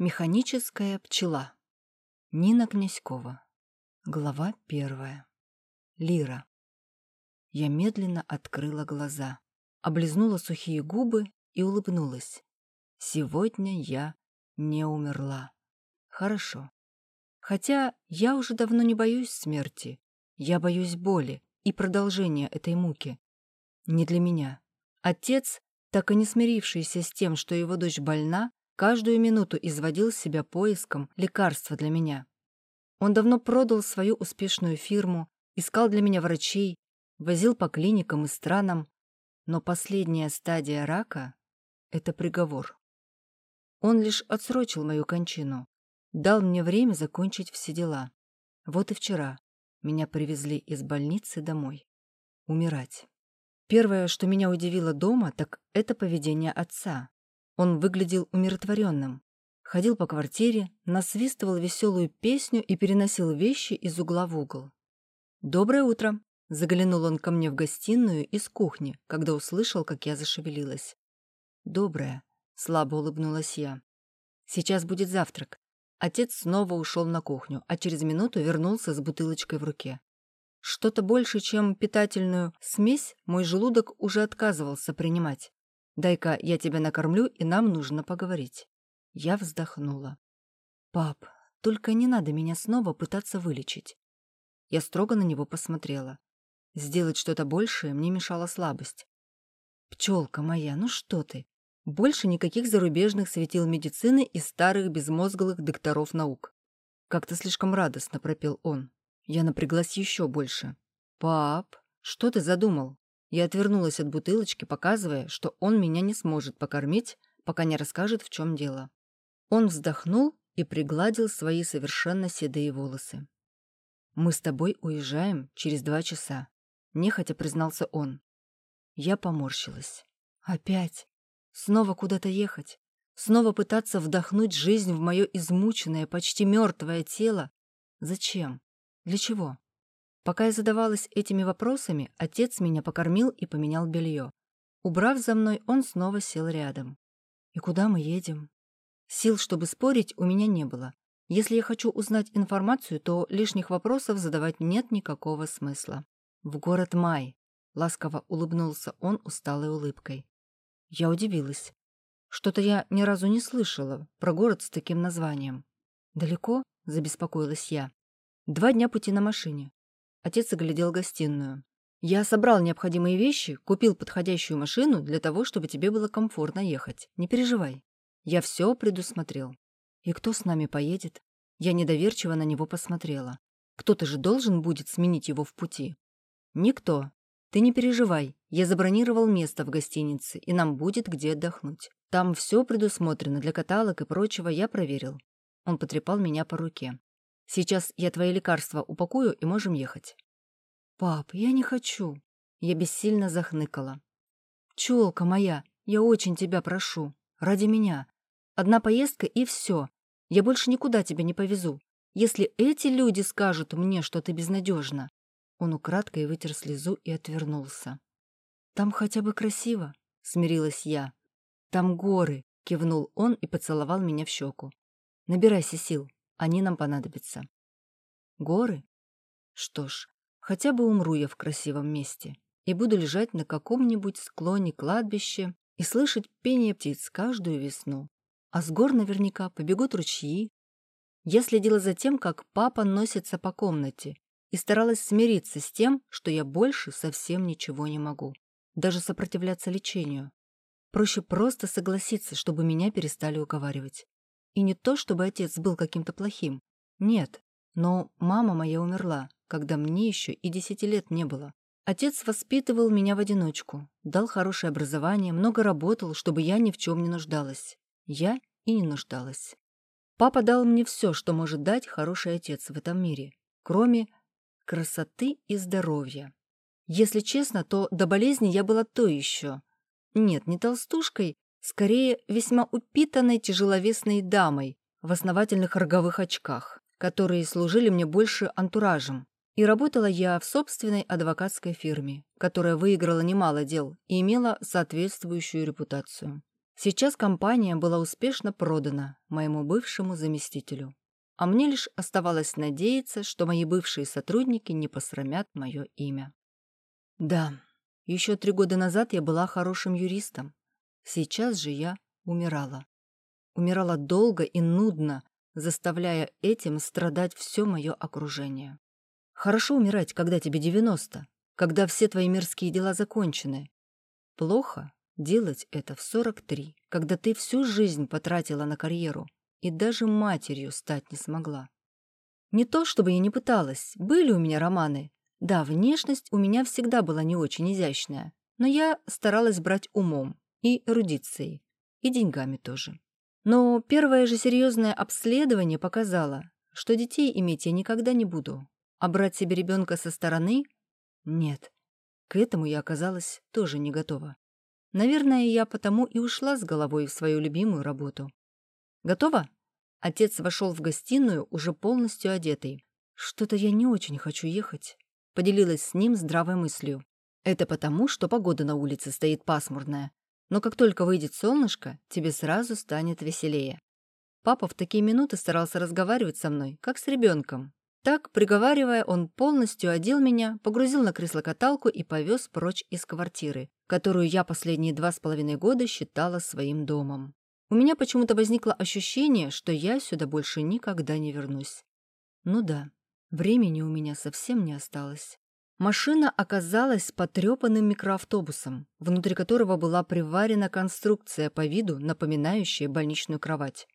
Механическая пчела. Нина Князькова. Глава первая. Лира. Я медленно открыла глаза, облизнула сухие губы и улыбнулась. Сегодня я не умерла. Хорошо. Хотя я уже давно не боюсь смерти. Я боюсь боли и продолжения этой муки. Не для меня. Отец, так и не смирившийся с тем, что его дочь больна, каждую минуту изводил себя поиском лекарства для меня. Он давно продал свою успешную фирму, искал для меня врачей, возил по клиникам и странам, но последняя стадия рака — это приговор. Он лишь отсрочил мою кончину, дал мне время закончить все дела. Вот и вчера меня привезли из больницы домой. Умирать. Первое, что меня удивило дома, так это поведение отца. Он выглядел умиротворенным. Ходил по квартире, насвистывал веселую песню и переносил вещи из угла в угол. «Доброе утро!» — заглянул он ко мне в гостиную из кухни, когда услышал, как я зашевелилась. «Доброе!» — слабо улыбнулась я. «Сейчас будет завтрак». Отец снова ушел на кухню, а через минуту вернулся с бутылочкой в руке. Что-то больше, чем питательную смесь, мой желудок уже отказывался принимать. Дай-ка я тебя накормлю, и нам нужно поговорить». Я вздохнула. «Пап, только не надо меня снова пытаться вылечить». Я строго на него посмотрела. Сделать что-то большее мне мешала слабость. «Пчелка моя, ну что ты? Больше никаких зарубежных светил медицины и старых безмозглых докторов наук». Как-то слишком радостно пропел он. Я напряглась еще больше. «Пап, что ты задумал?» Я отвернулась от бутылочки, показывая, что он меня не сможет покормить, пока не расскажет, в чем дело. Он вздохнул и пригладил свои совершенно седые волосы. «Мы с тобой уезжаем через два часа», — нехотя признался он. Я поморщилась. «Опять? Снова куда-то ехать? Снова пытаться вдохнуть жизнь в мое измученное, почти мертвое тело? Зачем? Для чего?» Пока я задавалась этими вопросами, отец меня покормил и поменял белье. Убрав за мной, он снова сел рядом. «И куда мы едем?» Сил, чтобы спорить, у меня не было. Если я хочу узнать информацию, то лишних вопросов задавать нет никакого смысла. «В город Май», — ласково улыбнулся он усталой улыбкой. Я удивилась. Что-то я ни разу не слышала про город с таким названием. «Далеко?» — забеспокоилась я. «Два дня пути на машине. Отец оглядел гостиную. «Я собрал необходимые вещи, купил подходящую машину для того, чтобы тебе было комфортно ехать. Не переживай. Я все предусмотрел. И кто с нами поедет?» Я недоверчиво на него посмотрела. «Кто-то же должен будет сменить его в пути». «Никто. Ты не переживай. Я забронировал место в гостинице, и нам будет где отдохнуть. Там все предусмотрено для каталог и прочего, я проверил». Он потрепал меня по руке. Сейчас я твои лекарства упакую и можем ехать». «Пап, я не хочу». Я бессильно захныкала. «Пчелка моя, я очень тебя прошу. Ради меня. Одна поездка и все. Я больше никуда тебя не повезу. Если эти люди скажут мне, что ты безнадежна». Он украдкой вытер слезу и отвернулся. «Там хотя бы красиво», — смирилась я. «Там горы», — кивнул он и поцеловал меня в щеку. «Набирайся сил. Они нам понадобятся. Горы? Что ж, хотя бы умру я в красивом месте и буду лежать на каком-нибудь склоне кладбища и слышать пение птиц каждую весну. А с гор наверняка побегут ручьи. Я следила за тем, как папа носится по комнате, и старалась смириться с тем, что я больше совсем ничего не могу. Даже сопротивляться лечению. Проще просто согласиться, чтобы меня перестали уговаривать. И не то, чтобы отец был каким-то плохим. Нет. Но мама моя умерла, когда мне еще и десяти лет не было. Отец воспитывал меня в одиночку, дал хорошее образование, много работал, чтобы я ни в чем не нуждалась. Я и не нуждалась. Папа дал мне все, что может дать хороший отец в этом мире, кроме красоты и здоровья. Если честно, то до болезни я была то еще. Нет, не толстушкой, Скорее, весьма упитанной тяжеловесной дамой в основательных роговых очках, которые служили мне больше антуражем. И работала я в собственной адвокатской фирме, которая выиграла немало дел и имела соответствующую репутацию. Сейчас компания была успешно продана моему бывшему заместителю. А мне лишь оставалось надеяться, что мои бывшие сотрудники не посрамят мое имя. Да, еще три года назад я была хорошим юристом. Сейчас же я умирала. Умирала долго и нудно, заставляя этим страдать все мое окружение. Хорошо умирать, когда тебе 90, когда все твои мирские дела закончены. Плохо делать это в 43, когда ты всю жизнь потратила на карьеру и даже матерью стать не смогла. Не то, чтобы я не пыталась, были у меня романы. Да, внешность у меня всегда была не очень изящная, но я старалась брать умом и эрудицией, и деньгами тоже. Но первое же серьезное обследование показало, что детей иметь я никогда не буду, а брать себе ребенка со стороны — нет. К этому я оказалась тоже не готова. Наверное, я потому и ушла с головой в свою любимую работу. «Готово?» Отец вошел в гостиную, уже полностью одетый. «Что-то я не очень хочу ехать», — поделилась с ним здравой мыслью. «Это потому, что погода на улице стоит пасмурная. Но как только выйдет солнышко, тебе сразу станет веселее». Папа в такие минуты старался разговаривать со мной, как с ребенком. Так, приговаривая, он полностью одел меня, погрузил на кресло-каталку и повез прочь из квартиры, которую я последние два с половиной года считала своим домом. У меня почему-то возникло ощущение, что я сюда больше никогда не вернусь. Ну да, времени у меня совсем не осталось. Машина оказалась потрепанным микроавтобусом, внутри которого была приварена конструкция по виду, напоминающая больничную кровать.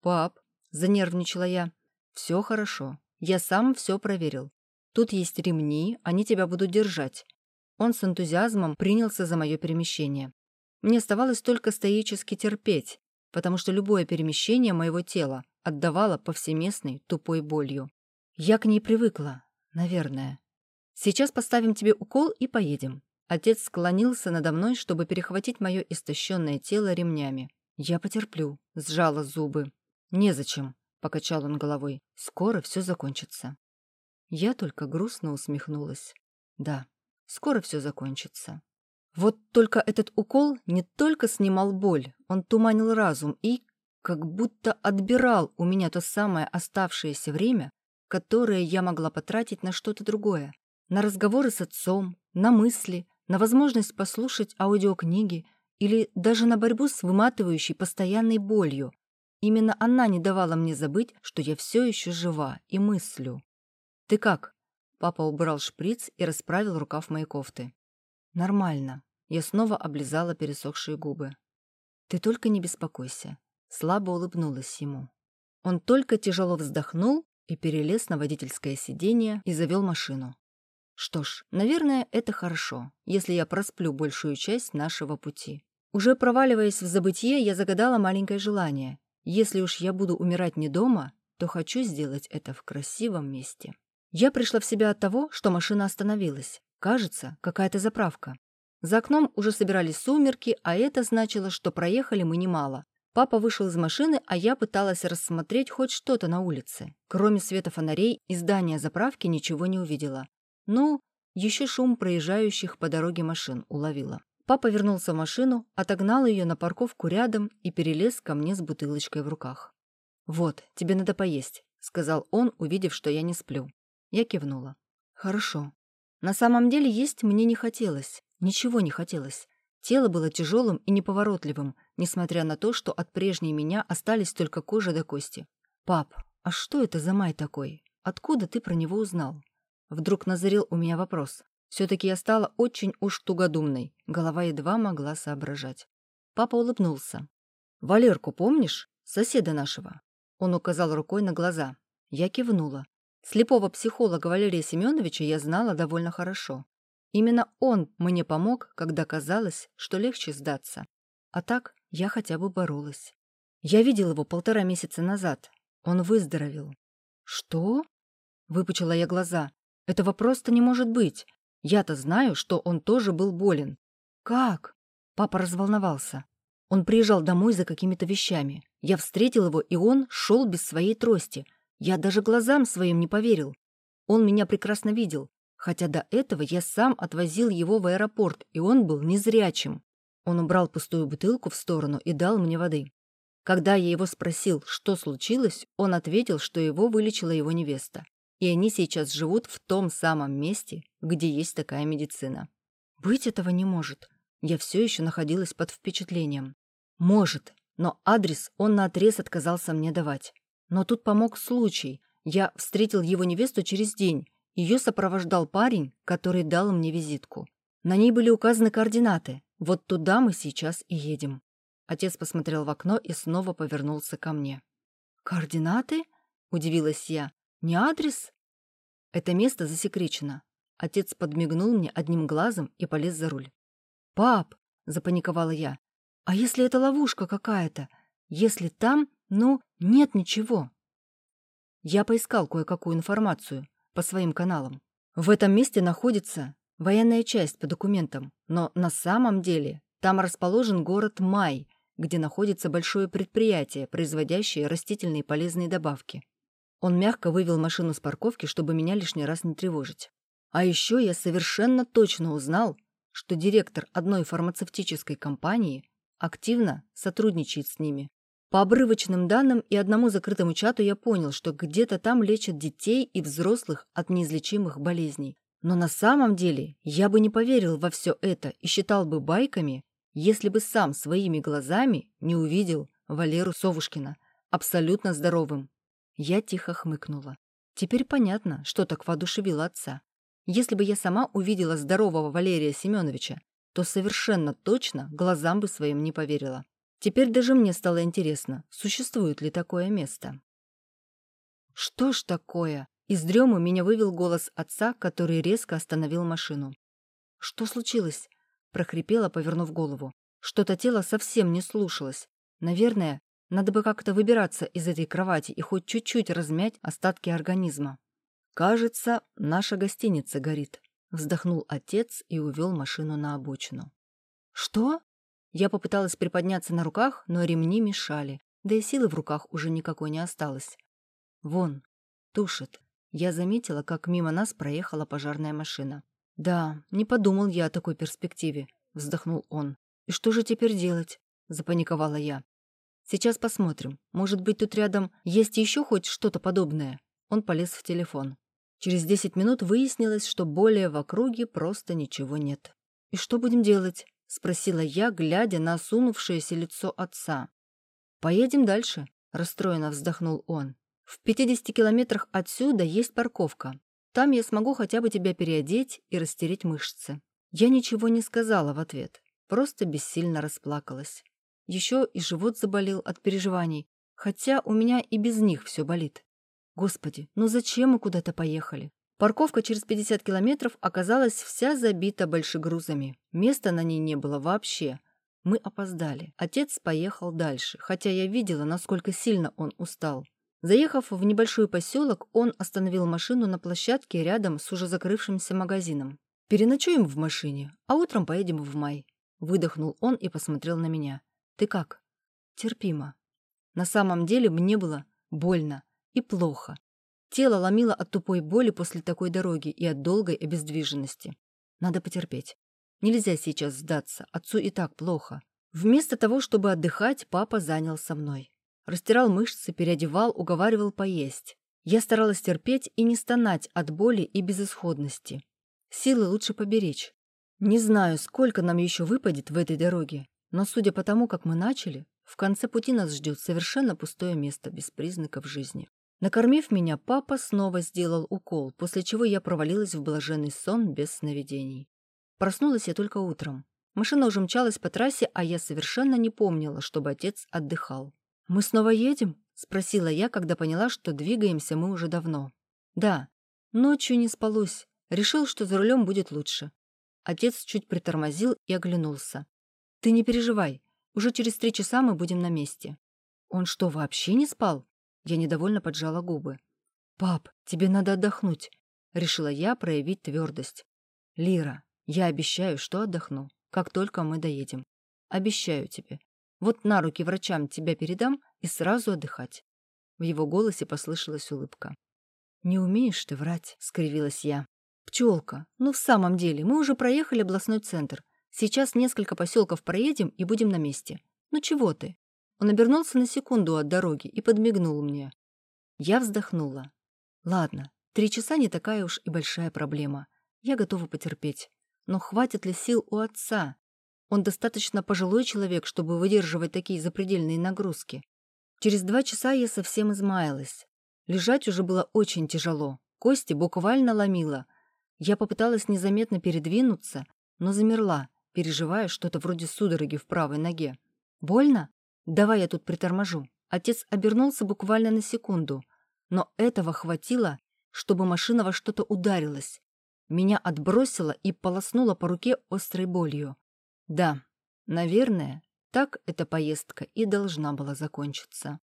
«Пап», — занервничала я, — «все хорошо. Я сам все проверил. Тут есть ремни, они тебя будут держать». Он с энтузиазмом принялся за мое перемещение. Мне оставалось только стоически терпеть, потому что любое перемещение моего тела отдавало повсеместной тупой болью. Я к ней привыкла, наверное. Сейчас поставим тебе укол и поедем. Отец склонился надо мной, чтобы перехватить мое истощенное тело ремнями. Я потерплю, сжала зубы. Незачем, покачал он головой. Скоро все закончится. Я только грустно усмехнулась. Да, скоро все закончится. Вот только этот укол не только снимал боль, он туманил разум и как будто отбирал у меня то самое оставшееся время, которое я могла потратить на что-то другое. На разговоры с отцом, на мысли, на возможность послушать аудиокниги или даже на борьбу с выматывающей постоянной болью. Именно она не давала мне забыть, что я все еще жива и мыслю. «Ты как?» Папа убрал шприц и расправил рукав моей кофты. «Нормально». Я снова облизала пересохшие губы. «Ты только не беспокойся». Слабо улыбнулась ему. Он только тяжело вздохнул и перелез на водительское сиденье и завел машину. Что ж, наверное, это хорошо, если я просплю большую часть нашего пути. Уже проваливаясь в забытье, я загадала маленькое желание. Если уж я буду умирать не дома, то хочу сделать это в красивом месте. Я пришла в себя от того, что машина остановилась. Кажется, какая-то заправка. За окном уже собирались сумерки, а это значило, что проехали мы немало. Папа вышел из машины, а я пыталась рассмотреть хоть что-то на улице. Кроме света фонарей и здания заправки ничего не увидела. Ну, еще шум проезжающих по дороге машин уловила. Папа вернулся в машину, отогнал ее на парковку рядом и перелез ко мне с бутылочкой в руках. «Вот, тебе надо поесть», — сказал он, увидев, что я не сплю. Я кивнула. «Хорошо». На самом деле есть мне не хотелось. Ничего не хотелось. Тело было тяжелым и неповоротливым, несмотря на то, что от прежней меня остались только кожа до кости. «Пап, а что это за май такой? Откуда ты про него узнал?» Вдруг назрел у меня вопрос. Все-таки я стала очень уж тугодумной. Голова едва могла соображать. Папа улыбнулся. «Валерку помнишь? Соседа нашего?» Он указал рукой на глаза. Я кивнула. Слепого психолога Валерия Семеновича я знала довольно хорошо. Именно он мне помог, когда казалось, что легче сдаться. А так я хотя бы боролась. Я видел его полтора месяца назад. Он выздоровел. «Что?» — выпучила я глаза. «Этого просто не может быть. Я-то знаю, что он тоже был болен». «Как?» Папа разволновался. Он приезжал домой за какими-то вещами. Я встретил его, и он шел без своей трости — я даже глазам своим не поверил. Он меня прекрасно видел, хотя до этого я сам отвозил его в аэропорт, и он был незрячим. Он убрал пустую бутылку в сторону и дал мне воды. Когда я его спросил, что случилось, он ответил, что его вылечила его невеста. И они сейчас живут в том самом месте, где есть такая медицина. Быть этого не может. Я все еще находилась под впечатлением. Может, но адрес он наотрез отказался мне давать. Но тут помог случай. Я встретил его невесту через день. Ее сопровождал парень, который дал мне визитку. На ней были указаны координаты. Вот туда мы сейчас и едем. Отец посмотрел в окно и снова повернулся ко мне. «Координаты?» – удивилась я. «Не адрес?» «Это место засекречено». Отец подмигнул мне одним глазом и полез за руль. «Пап!» – запаниковала я. «А если это ловушка какая-то? Если там, ну, нет ничего?» Я поискал кое-какую информацию по своим каналам. В этом месте находится военная часть по документам, но на самом деле там расположен город Май, где находится большое предприятие, производящее растительные полезные добавки. Он мягко вывел машину с парковки, чтобы меня лишний раз не тревожить. А еще я совершенно точно узнал, что директор одной фармацевтической компании активно сотрудничает с ними. По обрывочным данным и одному закрытому чату я понял, что где-то там лечат детей и взрослых от неизлечимых болезней. Но на самом деле я бы не поверил во все это и считал бы байками, если бы сам своими глазами не увидел Валеру Совушкина абсолютно здоровым. Я тихо хмыкнула. Теперь понятно, что так воодушевило отца. Если бы я сама увидела здорового Валерия Семеновича, то совершенно точно глазам бы своим не поверила. Теперь даже мне стало интересно, существует ли такое место. «Что ж такое?» Из дрему меня вывел голос отца, который резко остановил машину. «Что случилось?» прохрипела, повернув голову. Что-то тело совсем не слушалось. Наверное, надо бы как-то выбираться из этой кровати и хоть чуть-чуть размять остатки организма. «Кажется, наша гостиница горит», — вздохнул отец и увел машину на обочину. «Что?» Я попыталась приподняться на руках, но ремни мешали, да и силы в руках уже никакой не осталось. «Вон, тушит». Я заметила, как мимо нас проехала пожарная машина. «Да, не подумал я о такой перспективе», — вздохнул он. «И что же теперь делать?» — запаниковала я. «Сейчас посмотрим. Может быть, тут рядом есть еще хоть что-то подобное?» Он полез в телефон. Через десять минут выяснилось, что более в округе просто ничего нет. «И что будем делать?» — спросила я, глядя на осунувшееся лицо отца. «Поедем дальше», — расстроенно вздохнул он. «В 50 километрах отсюда есть парковка. Там я смогу хотя бы тебя переодеть и растереть мышцы». Я ничего не сказала в ответ, просто бессильно расплакалась. Еще и живот заболел от переживаний, хотя у меня и без них все болит. Господи, ну зачем мы куда-то поехали? Парковка через 50 километров оказалась вся забита большегрузами. Места на ней не было вообще. Мы опоздали. Отец поехал дальше, хотя я видела, насколько сильно он устал. Заехав в небольшой поселок, он остановил машину на площадке рядом с уже закрывшимся магазином. «Переночуем в машине, а утром поедем в май». Выдохнул он и посмотрел на меня. «Ты как?» «Терпимо». На самом деле мне было больно и плохо. Тело ломило от тупой боли после такой дороги и от долгой обездвиженности. Надо потерпеть. Нельзя сейчас сдаться, отцу и так плохо. Вместо того, чтобы отдыхать, папа занялся мной. Растирал мышцы, переодевал, уговаривал поесть. Я старалась терпеть и не стонать от боли и безысходности. Силы лучше поберечь. Не знаю, сколько нам еще выпадет в этой дороге, но судя по тому, как мы начали, в конце пути нас ждет совершенно пустое место без признаков жизни. Накормив меня, папа снова сделал укол, после чего я провалилась в блаженный сон без сновидений. Проснулась я только утром. Машина уже мчалась по трассе, а я совершенно не помнила, чтобы отец отдыхал. «Мы снова едем?» — спросила я, когда поняла, что двигаемся мы уже давно. «Да. Ночью не спалось. Решил, что за рулем будет лучше». Отец чуть притормозил и оглянулся. «Ты не переживай. Уже через три часа мы будем на месте». «Он что, вообще не спал?» Я недовольно поджала губы. «Пап, тебе надо отдохнуть», — решила я проявить твердость. «Лира, я обещаю, что отдохну, как только мы доедем. Обещаю тебе. Вот на руки врачам тебя передам и сразу отдыхать». В его голосе послышалась улыбка. «Не умеешь ты врать», — скривилась я. «Пчелка, ну в самом деле, мы уже проехали областной центр. Сейчас несколько поселков проедем и будем на месте. Ну чего ты?» Он обернулся на секунду от дороги и подмигнул мне. Я вздохнула. «Ладно, три часа не такая уж и большая проблема. Я готова потерпеть. Но хватит ли сил у отца? Он достаточно пожилой человек, чтобы выдерживать такие запредельные нагрузки. Через два часа я совсем измаялась. Лежать уже было очень тяжело. Кости буквально ломило. Я попыталась незаметно передвинуться, но замерла, переживая что-то вроде судороги в правой ноге. «Больно? Давай я тут приторможу». Отец обернулся буквально на секунду, но этого хватило, чтобы машина во что-то ударилась. Меня отбросило и полоснуло по руке острой болью. Да, наверное, так эта поездка и должна была закончиться.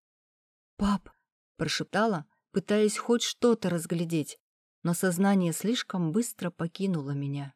«Пап!» — прошептала, пытаясь хоть что-то разглядеть, но сознание слишком быстро покинуло меня.